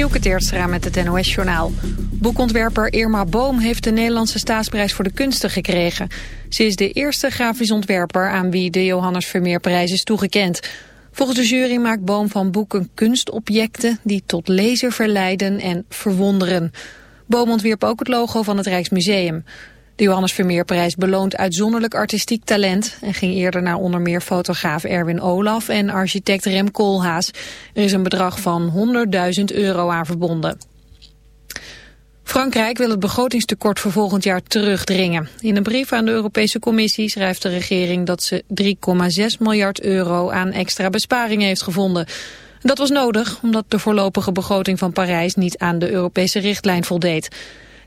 Dielke Teertstra met het NOS-journaal. Boekontwerper Irma Boom heeft de Nederlandse staatsprijs voor de kunsten gekregen. Ze is de eerste grafisch ontwerper aan wie de Johannes Vermeerprijs is toegekend. Volgens de jury maakt Boom van boeken kunstobjecten die tot lezen verleiden en verwonderen. Boom ontwierp ook het logo van het Rijksmuseum. De Johannes Vermeerprijs beloont uitzonderlijk artistiek talent... en ging eerder naar onder meer fotograaf Erwin Olaf en architect Rem Koolhaas. Er is een bedrag van 100.000 euro aan verbonden. Frankrijk wil het begrotingstekort voor volgend jaar terugdringen. In een brief aan de Europese Commissie schrijft de regering dat ze 3,6 miljard euro aan extra besparingen heeft gevonden. Dat was nodig omdat de voorlopige begroting van Parijs niet aan de Europese richtlijn voldeed.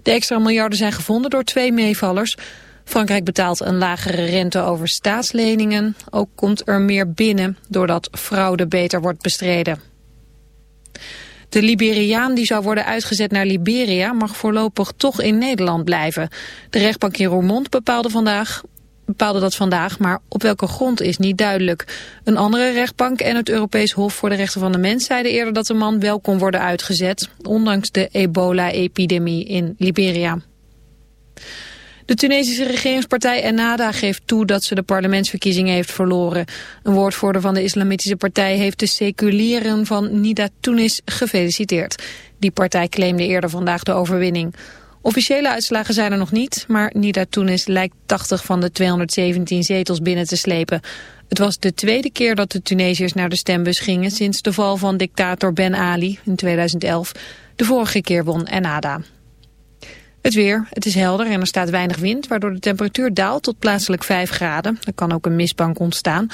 De extra miljarden zijn gevonden door twee meevallers. Frankrijk betaalt een lagere rente over staatsleningen. Ook komt er meer binnen doordat fraude beter wordt bestreden. De Liberiaan die zou worden uitgezet naar Liberia mag voorlopig toch in Nederland blijven. De rechtbank in Roermond bepaalde vandaag bepaalde dat vandaag, maar op welke grond is niet duidelijk. Een andere rechtbank en het Europees Hof voor de Rechten van de Mens zeiden eerder dat de man wel kon worden uitgezet, ondanks de ebola-epidemie in Liberia. De Tunesische regeringspartij Ennahda geeft toe dat ze de parlementsverkiezingen heeft verloren. Een woordvoerder van de islamitische partij heeft de seculieren van Nida Tunis gefeliciteerd. Die partij claimde eerder vandaag de overwinning. Officiële uitslagen zijn er nog niet, maar Nida Tunis lijkt 80 van de 217 zetels binnen te slepen. Het was de tweede keer dat de Tunesiërs naar de stembus gingen sinds de val van dictator Ben Ali in 2011. De vorige keer won Ennahda. Het weer, het is helder en er staat weinig wind, waardoor de temperatuur daalt tot plaatselijk 5 graden. Er kan ook een mistbank ontstaan.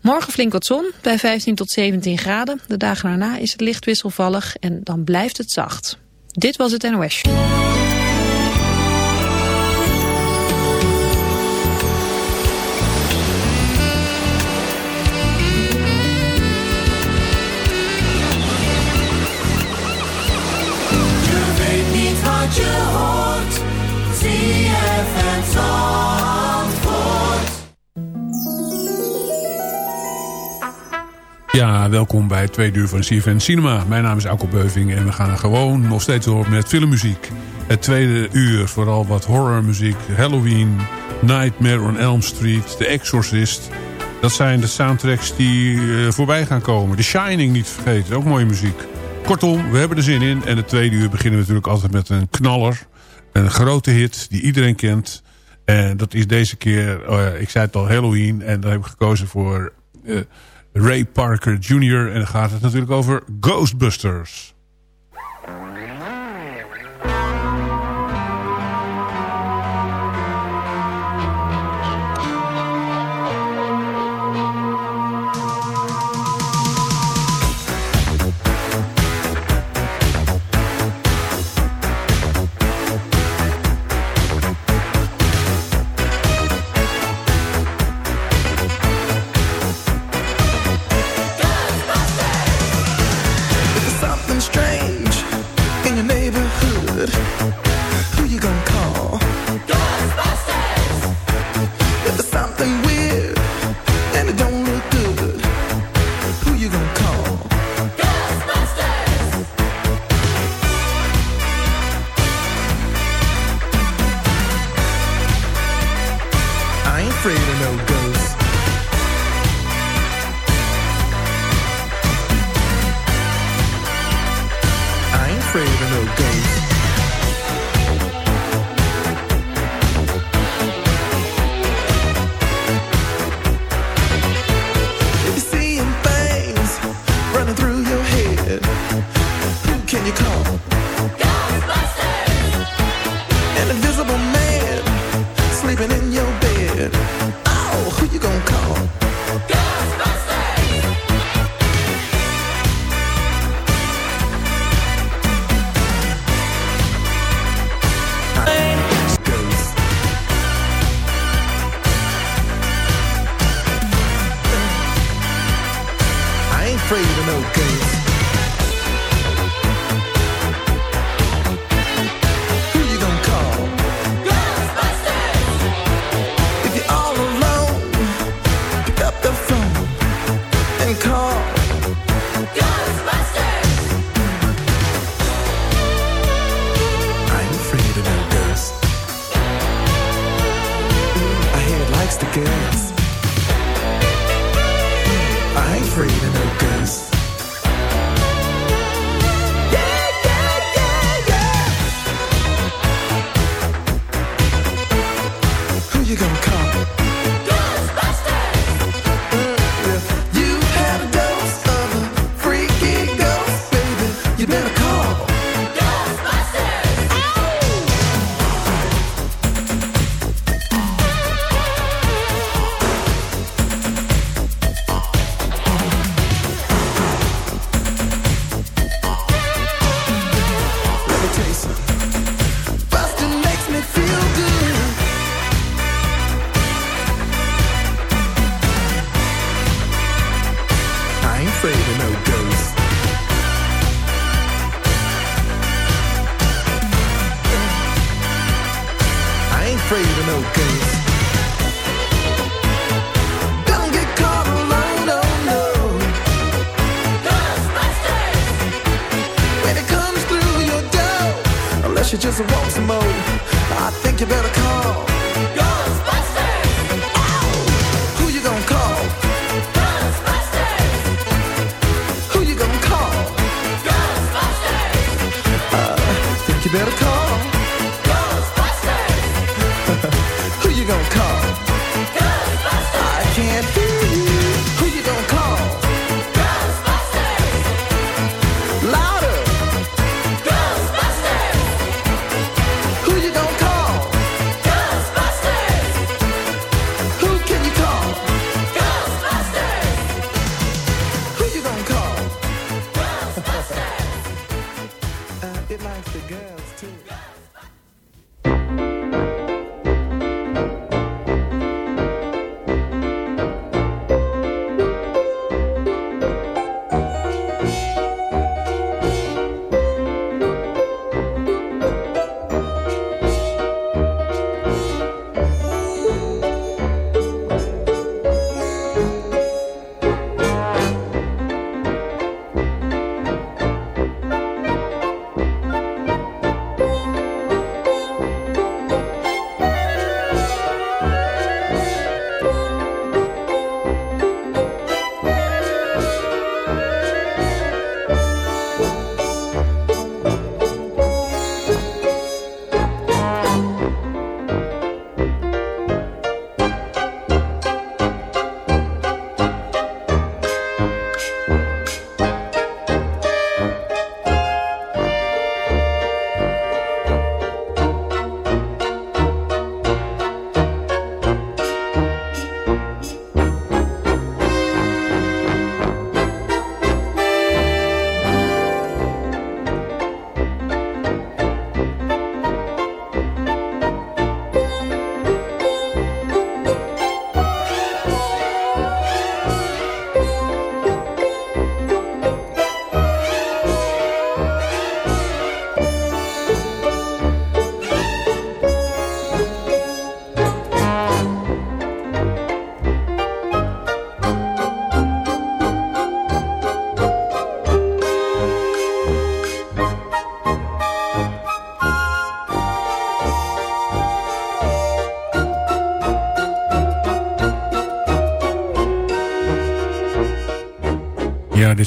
Morgen flink wat zon, bij 15 tot 17 graden. De dagen daarna is het licht wisselvallig en dan blijft het zacht. Dit was het NOS. Ja, welkom bij twee uur van CFN Cinema. Mijn naam is Alko Beuving en we gaan gewoon nog steeds door met filmmuziek. Het tweede uur, vooral wat horrormuziek. Halloween, Nightmare on Elm Street, The Exorcist. Dat zijn de soundtracks die uh, voorbij gaan komen. The Shining niet vergeten, ook mooie muziek. Kortom, we hebben er zin in. En het tweede uur beginnen we natuurlijk altijd met een knaller. Een grote hit die iedereen kent. En dat is deze keer, uh, ik zei het al, Halloween. En daar heb ik gekozen voor... Uh, Ray Parker Jr. En dan gaat het natuurlijk over Ghostbusters.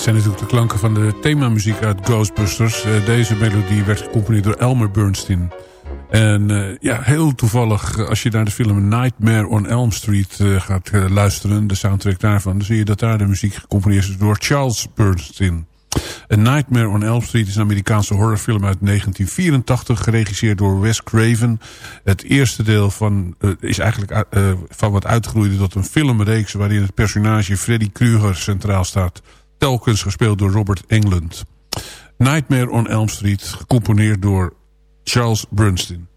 Zijn natuurlijk de klanken van de themamuziek uit Ghostbusters. Eh, deze melodie werd gecomponeerd door Elmer Bernstein. En eh, ja, heel toevallig, eh, als je naar de film Nightmare on Elm Street gaat luisteren... de soundtrack daarvan, dan zie je dat daar de muziek gecomponeerd is door Charles Bernstein. A Nightmare on Elm Street is een Amerikaanse horrorfilm uit 1984... geregisseerd door Wes Craven. Het eerste deel van, is eigenlijk van wat uitgroeide tot een filmreeks... waarin het personage Freddy Krueger centraal staat. Telkens gespeeld door Robert Englund. Nightmare on Elm Street, gecomponeerd door Charles Bernstein.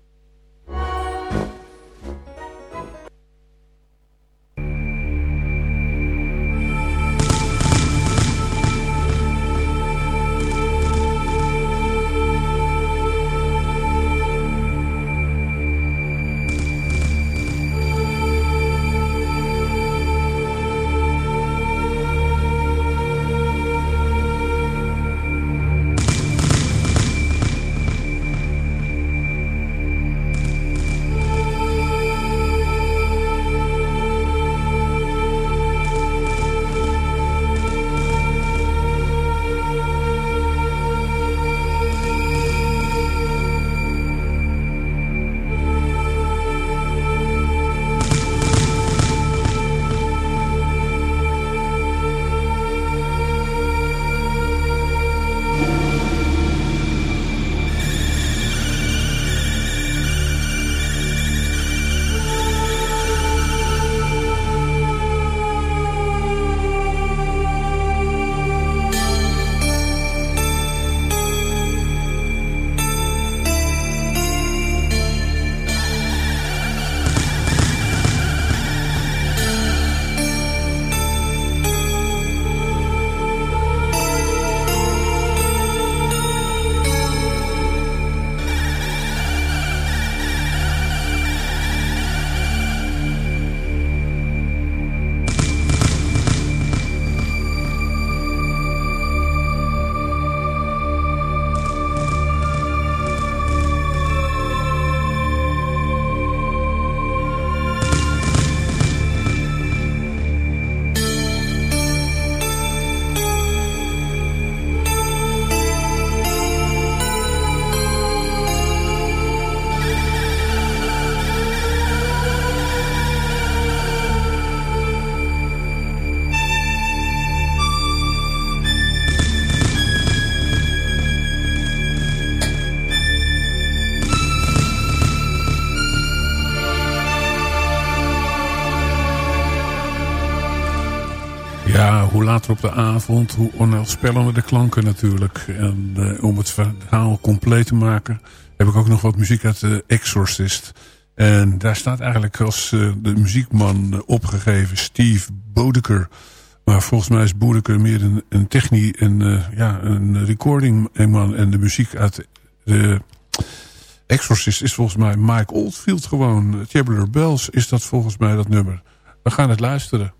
Later op de avond, hoe onheilspellender de klanken natuurlijk. En uh, om het verhaal compleet te maken heb ik ook nog wat muziek uit de Exorcist. En daar staat eigenlijk als uh, de muziekman opgegeven Steve Bodeker. Maar volgens mij is Bodeker meer een, een technie, een, uh, ja, een recordingman. En de muziek uit de Exorcist is volgens mij Mike Oldfield gewoon. Tubular Bells is dat volgens mij dat nummer. We gaan het luisteren.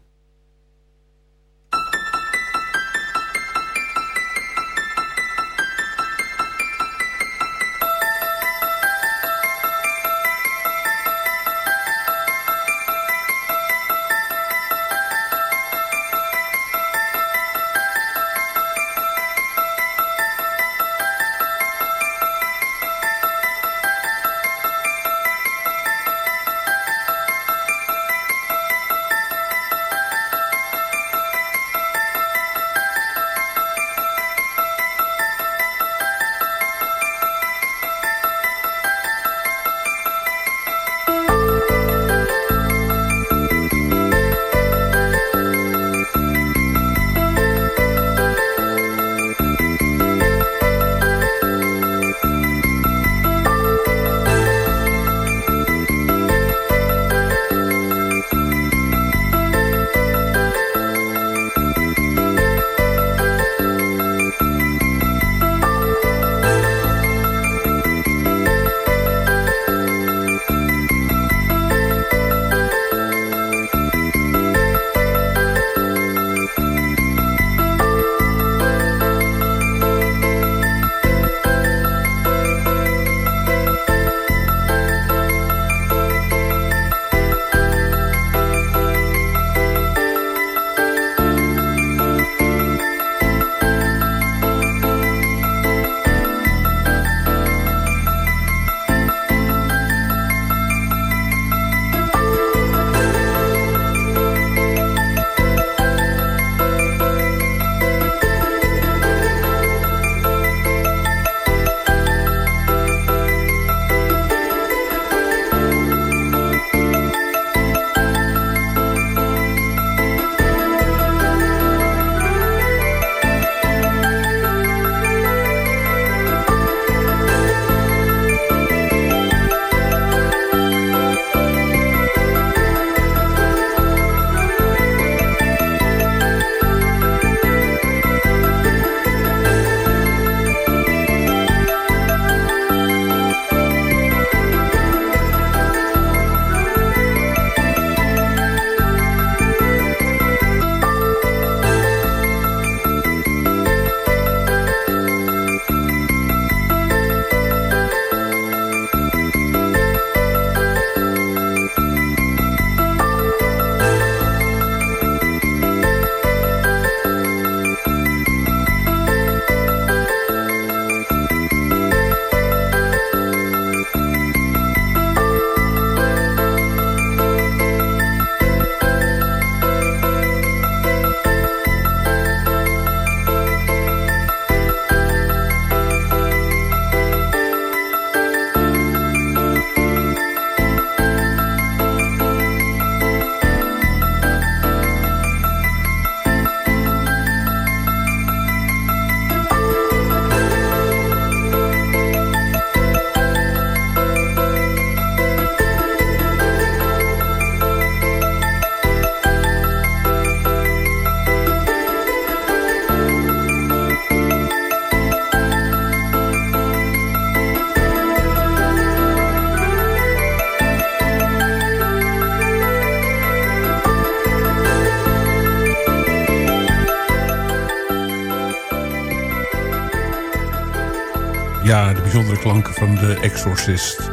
Klanken van The Exorcist.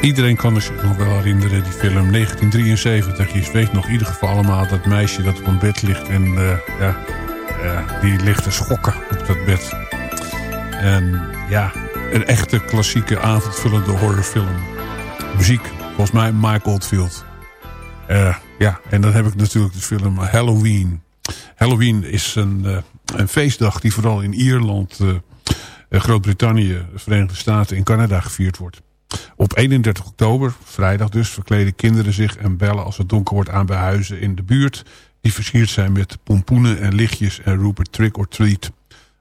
Iedereen kan zich nog wel herinneren, die film 1973. Je weet nog in ieder geval allemaal dat meisje dat op een bed ligt. En uh, ja, uh, die ligt te schokken op dat bed. En ja, een echte klassieke avondvullende horrorfilm. Muziek, volgens mij Mike Oldfield. Uh, ja, en dan heb ik natuurlijk de film Halloween. Halloween is een, een feestdag die vooral in Ierland eh, Groot-Brittannië, Verenigde Staten en Canada gevierd wordt. Op 31 oktober, vrijdag dus, verkleden kinderen zich en bellen als het donker wordt aan bij huizen in de buurt. die versierd zijn met pompoenen en lichtjes en roepen trick or treat.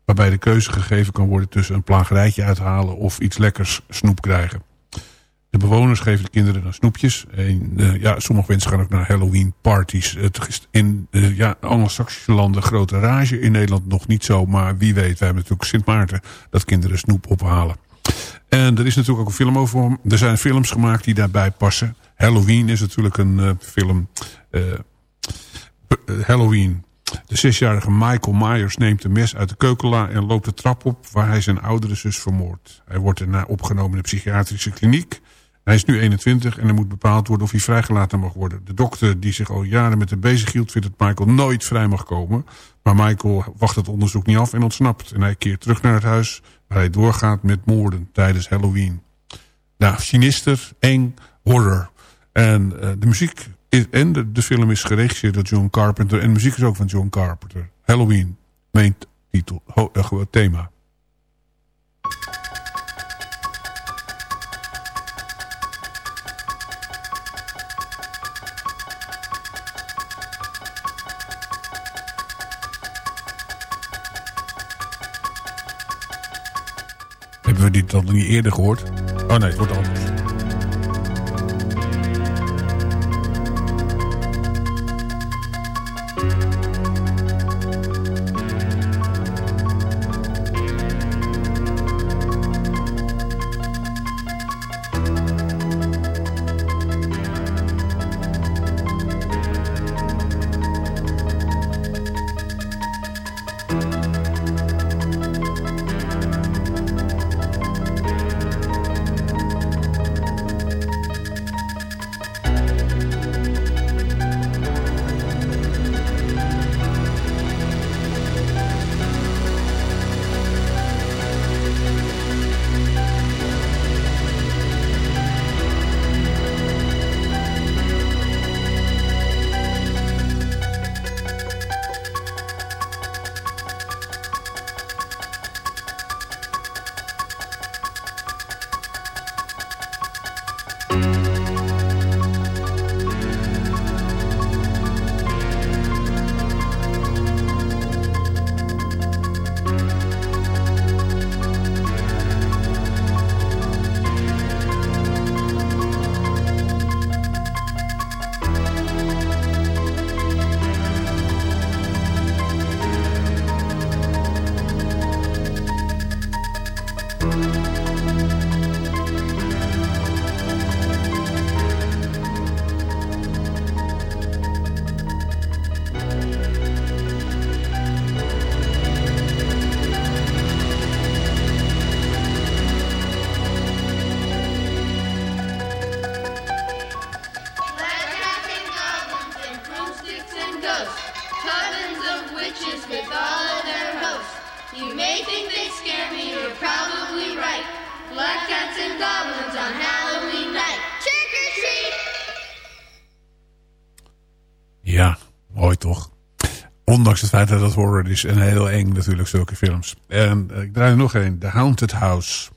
Waarbij de keuze gegeven kan worden tussen een plagerijtje uithalen of iets lekkers snoep krijgen. De bewoners geven de kinderen dan snoepjes. En, uh, ja, sommige mensen gaan ook naar Halloween parties. Het is in uh, ja, Anglo-Saxische landen grote rage. In Nederland nog niet zo, maar wie weet. Wij hebben natuurlijk Sint Maarten dat kinderen snoep ophalen. En er is natuurlijk ook een film over. Er zijn films gemaakt die daarbij passen. Halloween is natuurlijk een uh, film. Halloween. De zesjarige Michael Myers neemt een mes uit de keukenla en loopt de trap op waar hij zijn oudere zus vermoordt. Hij wordt daarna opgenomen in de psychiatrische kliniek. Hij is nu 21 en er moet bepaald worden of hij vrijgelaten mag worden. De dokter die zich al jaren met hem bezig hield vindt dat Michael nooit vrij mag komen. Maar Michael wacht het onderzoek niet af en ontsnapt. En hij keert terug naar het huis waar hij doorgaat met moorden tijdens Halloween. Nou, sinister, eng, horror. En uh, de muziek is, en de, film is geregisseerd door John Carpenter. En de muziek is ook van John Carpenter. Halloween, main titel, ho, uh, thema. Hebben dit al niet eerder gehoord? Oh nee, het wordt anders. Ondanks het feit dat het horror is en heel eng natuurlijk, zulke films. En ik draai er nog een, The Haunted House.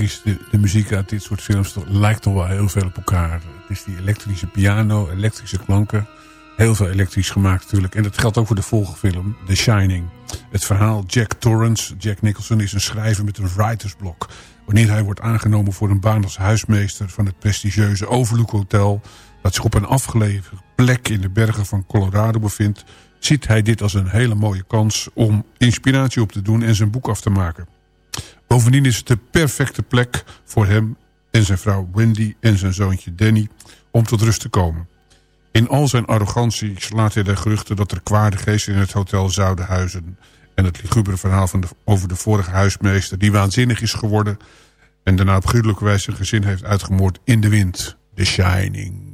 Is de, de, muziek uit dit soort films lijkt toch wel heel veel op elkaar. Het is die elektrische piano, elektrische klanken. Heel veel elektrisch gemaakt natuurlijk. En dat geldt ook voor de volgende film, The Shining. Het verhaal Jack Torrance, Jack Nicholson, is een schrijver met een writersblok. Wanneer hij wordt aangenomen voor een baan als huismeester van het prestigieuze Overlook Hotel... dat zich op een afgelegen plek in de bergen van Colorado bevindt... ziet hij dit als een hele mooie kans om inspiratie op te doen en zijn boek af te maken. Bovendien is het de perfecte plek voor hem en zijn vrouw Wendy en zijn zoontje Danny om tot rust te komen. In al zijn arrogantie slaat hij de geruchten dat er kwade geesten in het hotel zouden huizen. En het ligubere verhaal van de, over de vorige huismeester die waanzinnig is geworden... en daarna op gruwelijke wijze zijn gezin heeft uitgemoord in de wind. The Shining.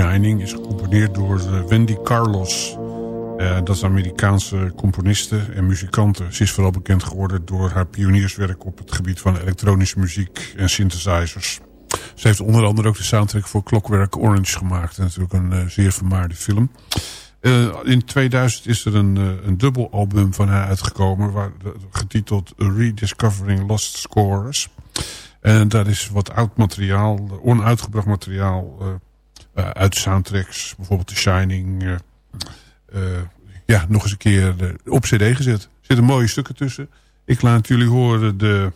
Shining is gecomponeerd door eh, Wendy Carlos. Uh, dat is Amerikaanse componiste en muzikante. Ze is vooral bekend geworden door haar pionierswerk op het gebied van elektronische muziek en synthesizers. Ze heeft onder andere ook de soundtrack voor Clockwork Orange gemaakt. Natuurlijk een uh, zeer vermaarde film. In 2000 is er een, een dubbelalbum van haar uitgekomen. Waar, getiteld Rediscovering Lost Scores. En daar is wat oud materiaal, onuitgebracht materiaal uit soundtracks, bijvoorbeeld The Shining, uh, uh, ja, nog eens een keer op cd gezet. Er zitten mooie stukken tussen. Ik laat jullie horen de,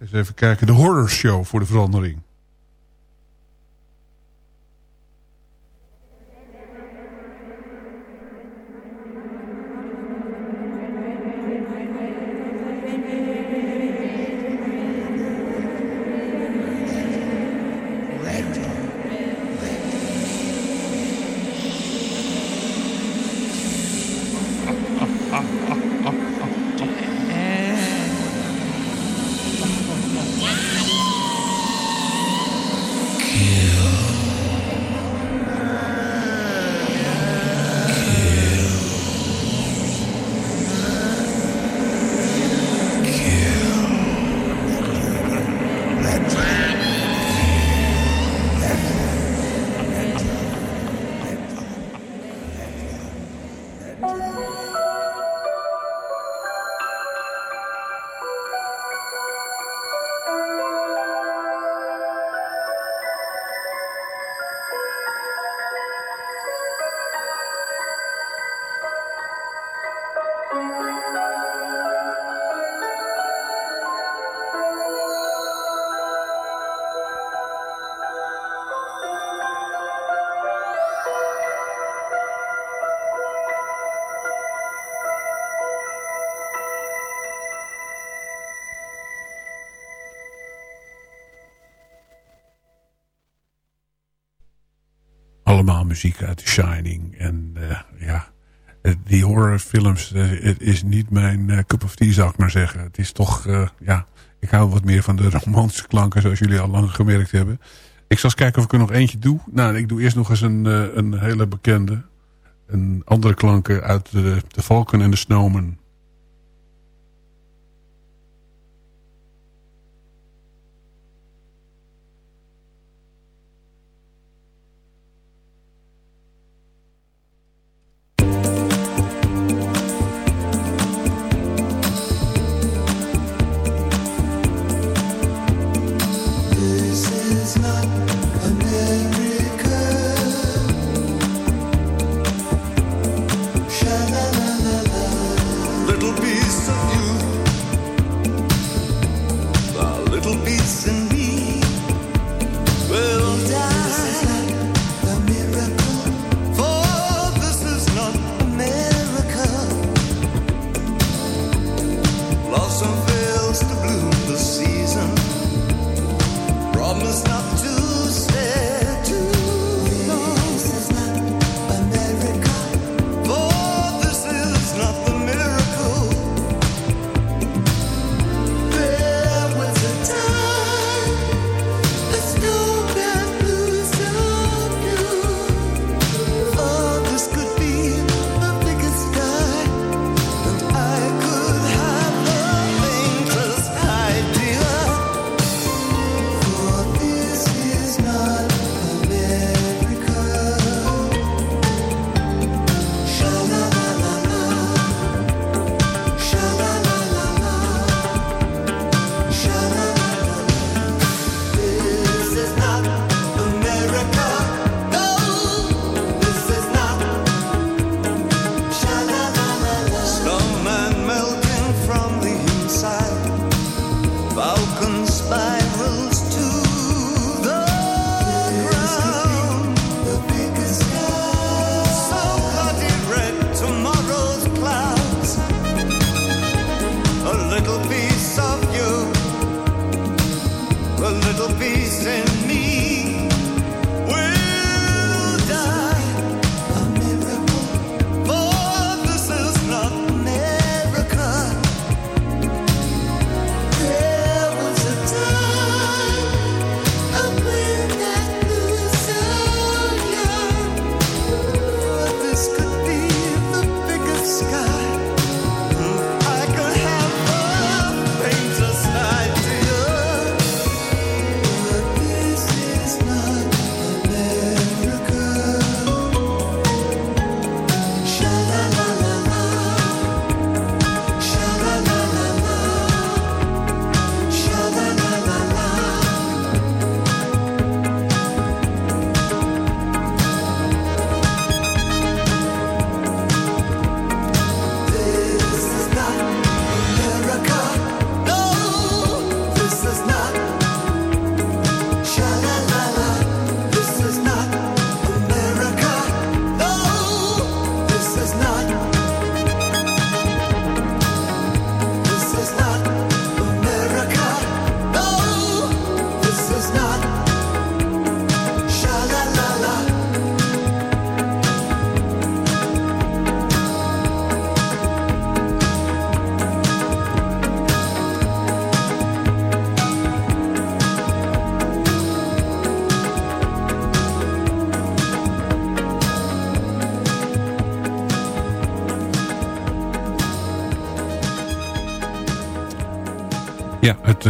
eens even kijken, de horror show voor de verandering. Muziek uit The Shining. En uh, ja, die horrorfilms, het is niet mijn cup of tea zou ik maar zeggen. Het is toch, ja, ik hou wat meer van de romantische klanken zoals jullie al lang gemerkt hebben. Ik zal eens kijken of ik er nog eentje doe. Nou, ik doe eerst nog eens een, een hele bekende. Een andere klanken uit de, de Falcon en de Snowman.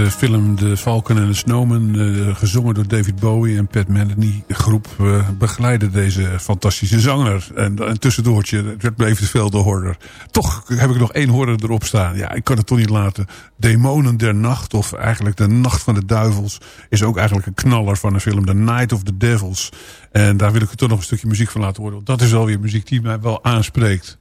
De film De Falcon en de Snowman... Uh, gezongen door David Bowie en Pat Metheny groep... Uh, begeleidde deze fantastische zanger. En een tussendoortje, het bleef te veel de horror. Toch heb ik nog één horror erop staan. Ja, ik kan het toch niet laten. Demonen der Nacht, of eigenlijk De Nacht van de Duivels... is ook eigenlijk een knaller van een film. The Night of the Devils. En daar wil ik er toch nog een stukje muziek van laten horen. Dat is wel weer muziek die mij wel aanspreekt.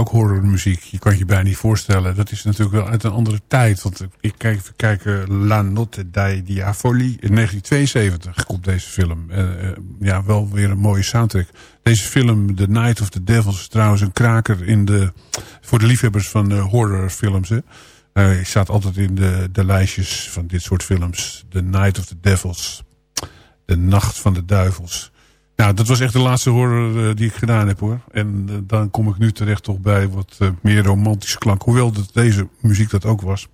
Ook horrormuziek. Je kan je bijna niet voorstellen. Dat is natuurlijk wel uit een andere tijd. Want ik kijk even kijken. La Notte dei Diavoli. In 1972 komt deze film. Uh, ja, wel weer een mooie soundtrack. Deze film, The Night of the Devils, is trouwens een kraker in de, voor de liefhebbers van uh, horrorfilms. Hè. Staat altijd in de, de lijstjes van dit soort films. The Night of the Devils. De Nacht van de Duivels. Nou, dat was echt de laatste horror uh, die ik gedaan heb hoor. En uh, dan kom ik nu terecht toch bij wat uh, meer romantische klank. Hoewel deze muziek dat ook was.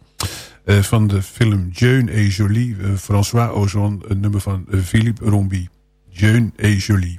van de film Jeune et Jolie. François Ozon, een nummer van Philippe Rombi. Jeune et Jolie.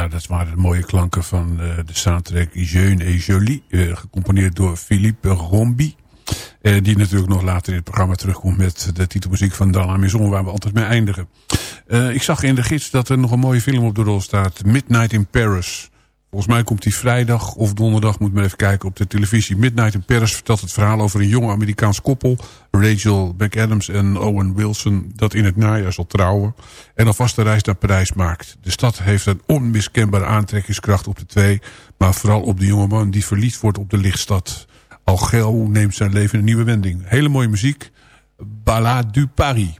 Ja, dat waren de mooie klanken van uh, de soundtrack Jeune et Jolie. Uh, gecomponeerd door Philippe Rombi. Uh, die natuurlijk nog later in het programma terugkomt met de titelmuziek van Dan la Maison, waar we altijd mee eindigen. ik zag in de gids dat er nog een mooie film op de rol staat. Midnight in Paris. Volgens mij komt die vrijdag of donderdag, moet men even kijken op de televisie. Midnight in Paris vertelt het verhaal over een jong Amerikaans koppel. Rachel McAdams en Owen Wilson dat in het najaar zal trouwen. En alvast de reis naar Parijs maakt. De stad heeft een onmiskenbare aantrekkingskracht op de twee. Maar vooral op de jongeman die verliefd wordt op de lichtstad. Al gauw neemt zijn leven een nieuwe wending. Hele mooie muziek. Ballade du Paris.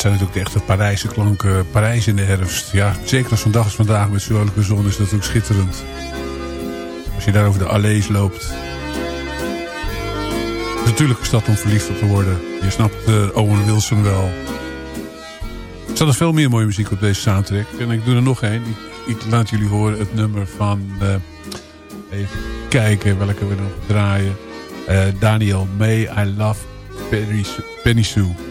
Zijn natuurlijk de echte Parijse klanken. Parijs in de herfst. Ja, zeker als vandaag is vandaag met zuidelijke zon is dat natuurlijk schitterend. Als je daar over de allees loopt. Natuurlijk een stad om verliefd op te worden. Je snapt uh, Owen Wilson wel. Er staat nog veel meer mooie muziek op deze soundtrack. En ik doe er nog één. Ik, laat jullie horen het nummer van... Uh, even kijken welke we nog draaien. Uh, Daniel May, I Love Penny Sue.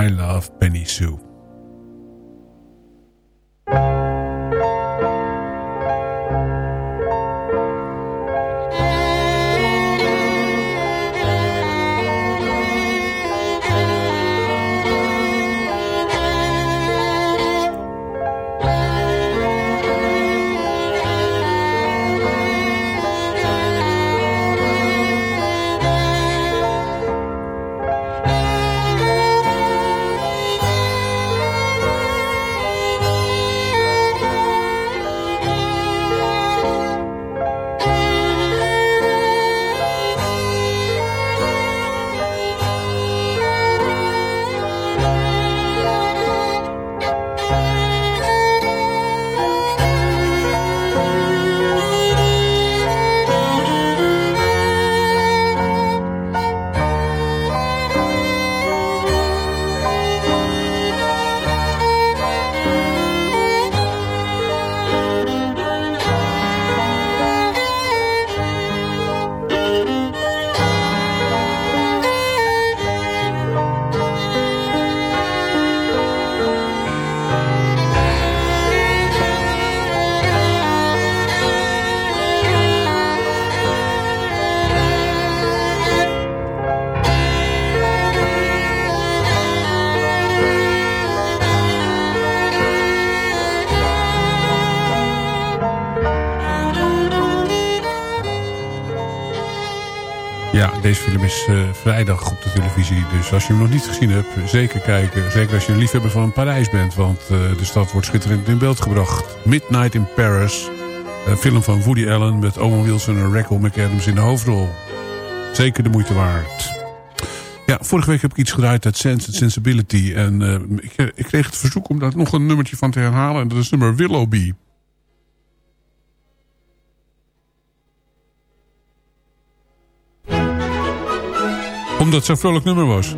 I Love Penny Sue. Deze film is uh, vrijdag op de televisie. Dus als je hem nog niet gezien hebt, zeker kijken. Zeker als je een liefhebber van Parijs bent. Want uh, de stad wordt schitterend in beeld gebracht. Midnight in Paris. Een film van Woody Allen met Owen Wilson en Rachel McAdams in de hoofdrol. Zeker de moeite waard. Ja, vorige week heb ik iets gedraaid uit Sense and Sensibility. En uh, ik, ik, kreeg het verzoek om daar nog een nummertje van te herhalen. En dat is nummer Willoughby. Omdat zo'n vrolijk nummer was.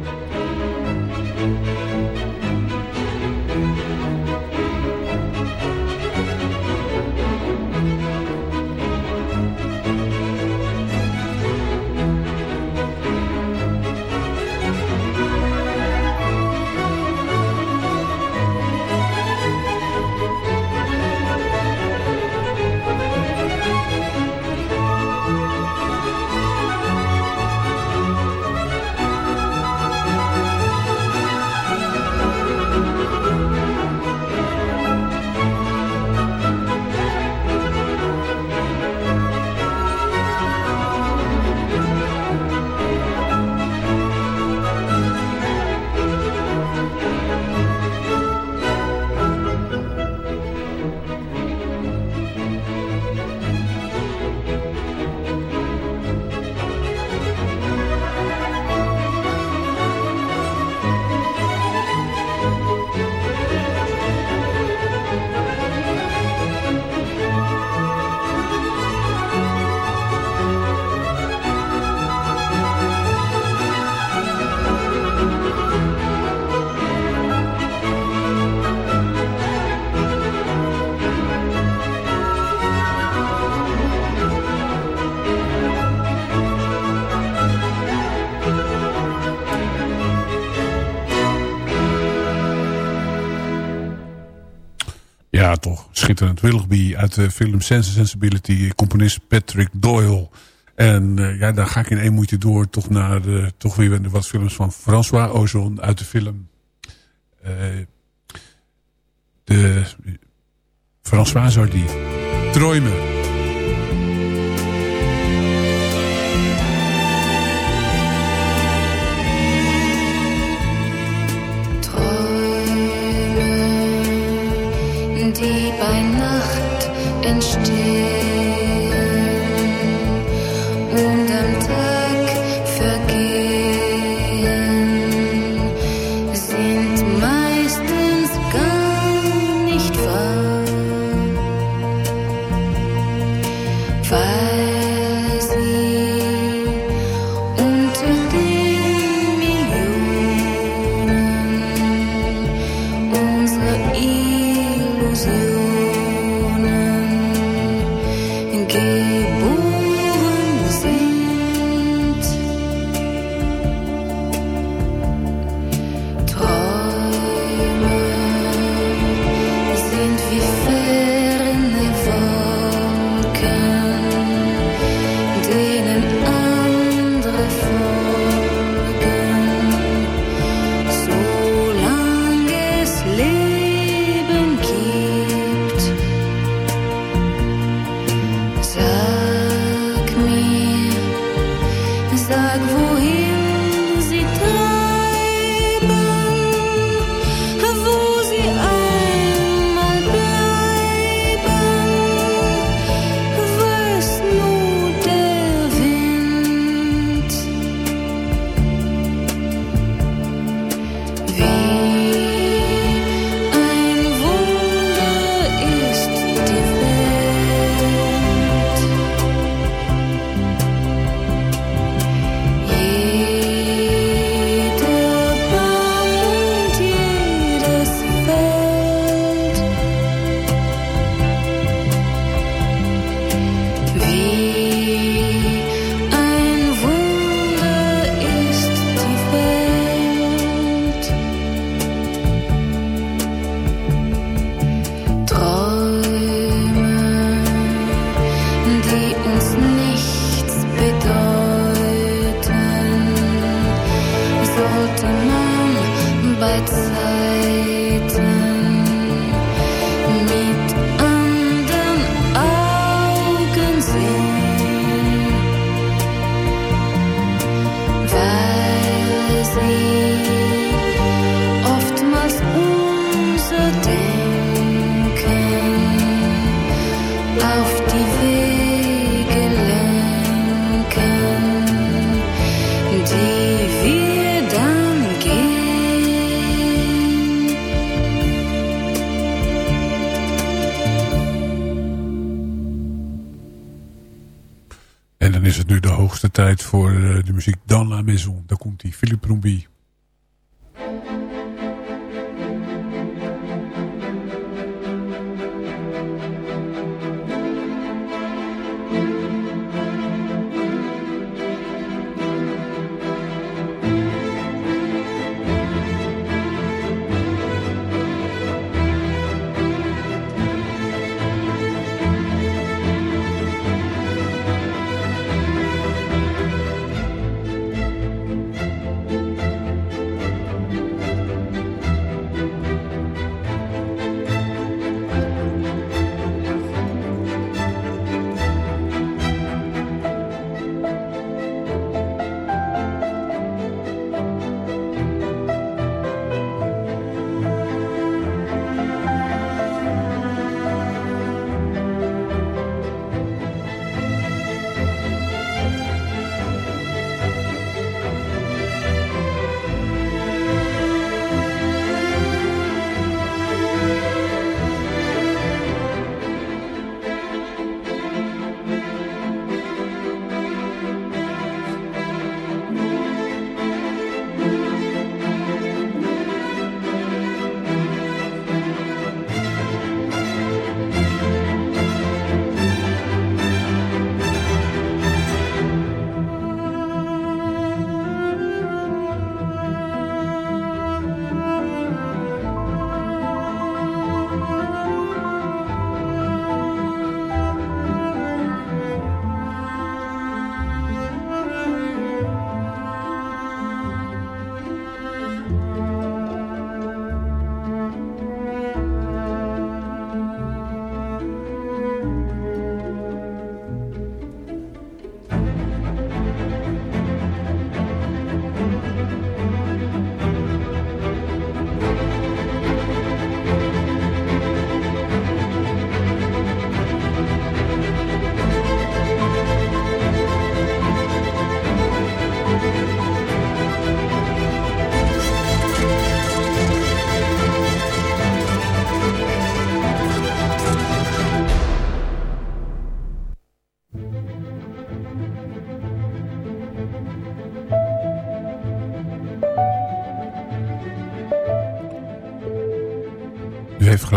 Schitterend. Willoughby uit de film Sense Sensibility. Componist Patrick Doyle. En uh, ja, daar ga ik in één moeite door. Toch naar de, toch weer wat films van François Ozon uit de film. Uh, de François Hardy. Träume.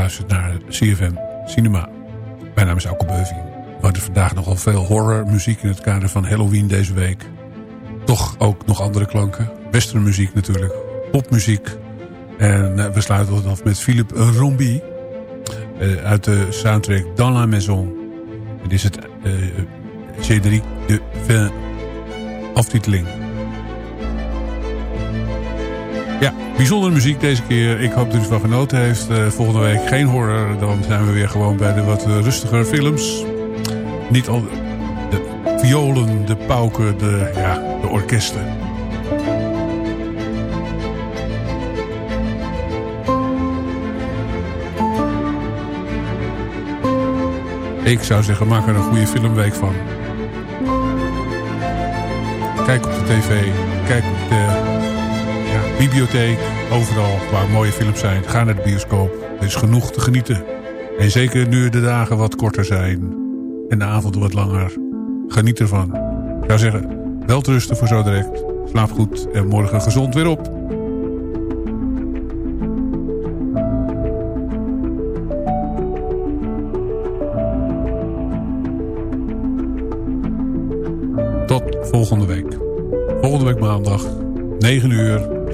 Geluisterd naar CFM Cinema. Mijn naam is Auke Beuving. We hadden vandaag nogal veel horrormuziek in het kader van Halloween deze week. Toch ook nog andere klanken. Westernmuziek natuurlijk. Popmuziek. En eh, we sluiten het af met Philippe Rombi. Uh, uit de soundtrack Dans la Maison. Dit is het uh, Cédric de Vin aftiteling. Ja, bijzondere muziek deze keer. Ik hoop dat u ervan genoten heeft. Uh, volgende week geen horror. Dan zijn we weer gewoon bij de wat rustiger films. Niet al de violen, de pauken, de, ja, de orkesten. Ik zou zeggen, maak er een goede filmweek van. Kijk op de tv, kijk op de bibliotheek, overal waar mooie films zijn. Ga naar de bioscoop, er is genoeg te genieten. En zeker nu de dagen wat korter zijn en de avonden wat langer, geniet ervan. Ik zou zeggen, wel rusten voor zo direct. Slaap goed en morgen gezond weer op.